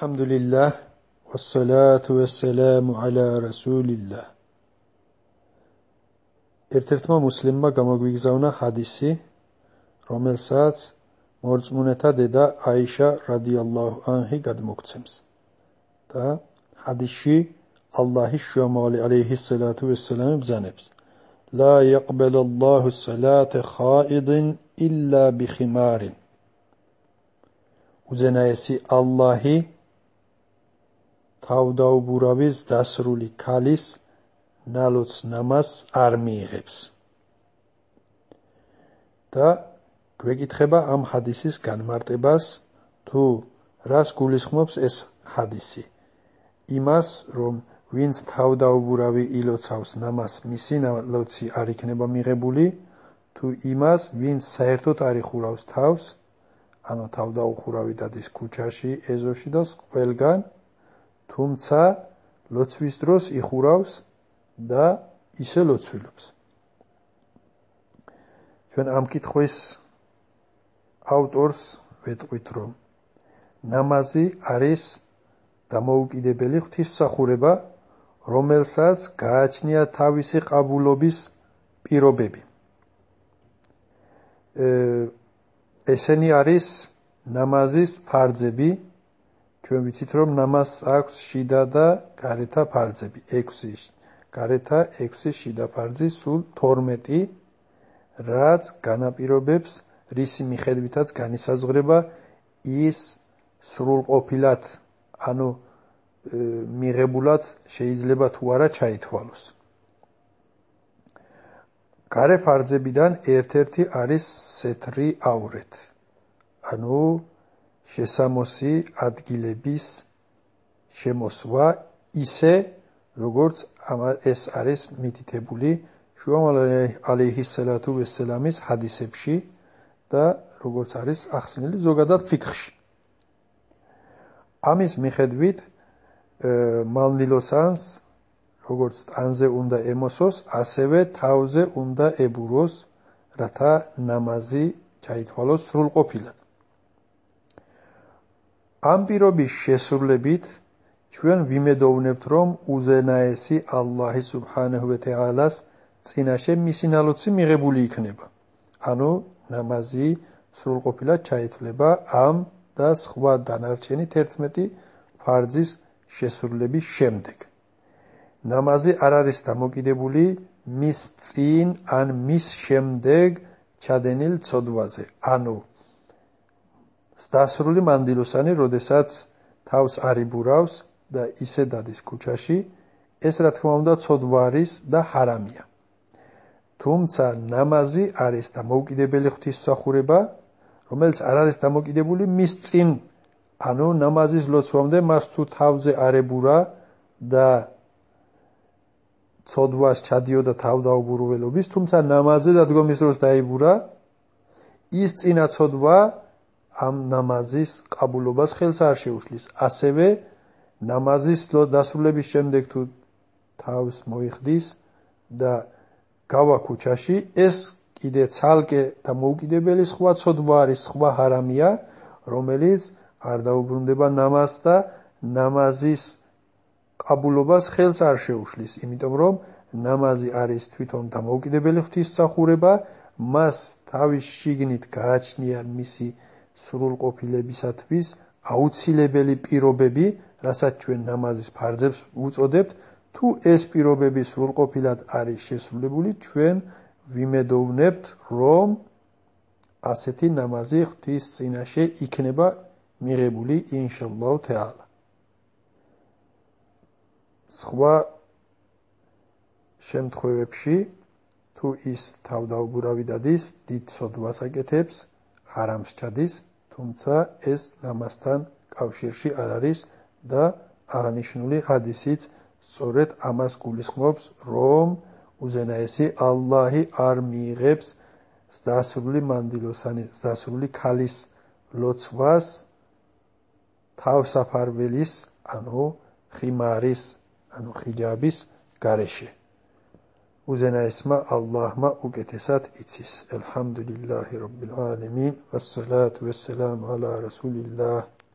الحمد لله والصلاة والسلام على رسول الله ერთ-ერთმა მუსლიმმა გამოგვიგზავნა ჰადისი, რომელსაც მორწმუნეთა დედა აიშა რადიალლაჰუ ანჰი გადმოგცემს. და ჰადისში ალლაჰის შუამავალი ალეიჰის სალათუ ვესალამი ბზანებს: ლა იყბალუ ალლაჰუ სალატა ხაიდინ ილლა ბიხიმარინ. უზენაესი ალლაჰი თავდაუბურავის დასრული ქალის ნალოც ნამას არ მიიღებს. და გვეკითხება ამ ჰადისის განმარტებას თუ რას გულისხმობს ეს ჰადისი? იმას, რომ ვინც თავდაუბურავი ილოცავს ნამას, მისი ნალოცი არ იქნება მიღებული, თუ იმას, ვინც საერთოდ არ იხურავს თავს, ანუ თავდაუხურავი დადის ქუჩაში, ეზოში და ყველგან, თუმცა ლოცვის დროს იხურავს და ისე ლოცვილობს. ჩვენ ამ კითხვის ავტორს ვეტყვით, რომ ნამაზი არის დამოუკიდებელი ღვთისმსახურება, რომელსაც გააჩნია თავისი ყაბულობის პირობები. ესენი არის ნამაზის ფარძები, ჩვენ ვიცით რომ ნამაზს აქვს შიდა და გარეთა ფარძები. 6 გარეთა 6 შიდა ფარძი სულ 12 რაც განაპირობებს რისი მიხედვითაც განისაზღვრება ის სრულყოფილად ანუ მიღებულად შეიძლება თუ არა ჩაითვალოს. გარე ფარძებიდან ერთ-ერთი არის სეთრი აურეთ. ანუ შესამოსი ადგილების შემოსვა ისე როგორც ეს არის მითითებული შუამ ალეიჰის სალათუ ვესალამის ჰადისებში და როგორც არის ახსნილი ზოგადად ფიქრში. ამის მიხედვით მალნილოსანს როგორც ტანზე უნდა ემოსოს ასევე თავზე უნდა ებუროს რათა ნამაზი ჩაითვალოს სრულყოფილად ამ პირობის შესრულებით ჩვენ ვიმედოვნებთ, რომ უზენაესი ალლაჰი სუბჰანაჰუ ვა თაალას წინაშე მისი ნალოცი მიღებული იქნება. ანუ ნამაზი სრულყოფილად ჩაითვლება ამ და სხვა დანარჩენი 11 ფარძის შესრულების შემდეგ. ნამაზი არ არის დამოკიდებული მის წინ ან მის შემდეგ ჩადენილ ცოდვაზე. ანუ დასრული მანდილოსანი, როდესაც თავს არიბურავს და ისე დადის ქუჩაში, ეს რა თქმა უნდა ცოდვარის და ჰარამია. თუმცა ნამაზი არის დამოუკიდებელი ღვთისმსახურება, რომელიც არ არის დამოკიდებული მის წინ, ანუ ნამაზის ლოცვამდე მას თუ თავზე არებურა და ცოდვას ჩადიოდა თავდაუბურველობის, თუმცა ნამაზზე დადგომის დროს დაიბურა, ის წინა ცოდვა ამ ნამაზის ყაბულობას ხელს არ შეუშლის. ასევე ნამაზის დასრულების შემდეგ თუ თავს მოიხდის და გავა ქუჩაში, ეს კიდე ცალკე და მოუკიდებელი სხვა ცოდვა არის, სხვა ჰარამია, რომელიც არ დაუბრუნდება ნამაზს და ნამაზის ყაბულობას ხელს არ შეუშლის, იმიტომ რომ ნამაზი არის თვითონ დამოუკიდებელი ღვთისმსახურება, მას თავის შიგნით გააჩნია მისი სრულყოფილებისათვის აუცილებელი პირობები, რასაც ჩვენ ნამაზის ფარძებს უწოდებთ, თუ ეს პირობები სრულყოფილად არის შესრულებული, ჩვენ ვიმედოვნებთ, რომ ასეთი ნამაზი ღვთის წინაშე იქნება მიღებული ინშალლაჰ თაალა. სხვა შემთხვევებში თუ ის თავდაუბურავი დადის, დიდ სოდვას აკეთებს, ჰარამს ჩადის, თუმცა ეს ნამასთან კავშირში არ არის და აღნიშნული ჰადისიც სწორედ ამას გულისხმობს, რომ უზენაესი ალლაჰი არ მიიღებს დასრული მანდილოსანი, დასრული ქალის ლოცვას თავსაფარველის, ანუ ხიმარის, ანუ ხიჯაბის გარეშე. Uzena esme Allah'ıma ugetesat içsiz. Elhamdülillahi Rabbil alemin. Vessalatu vesselamu ala Resulillah.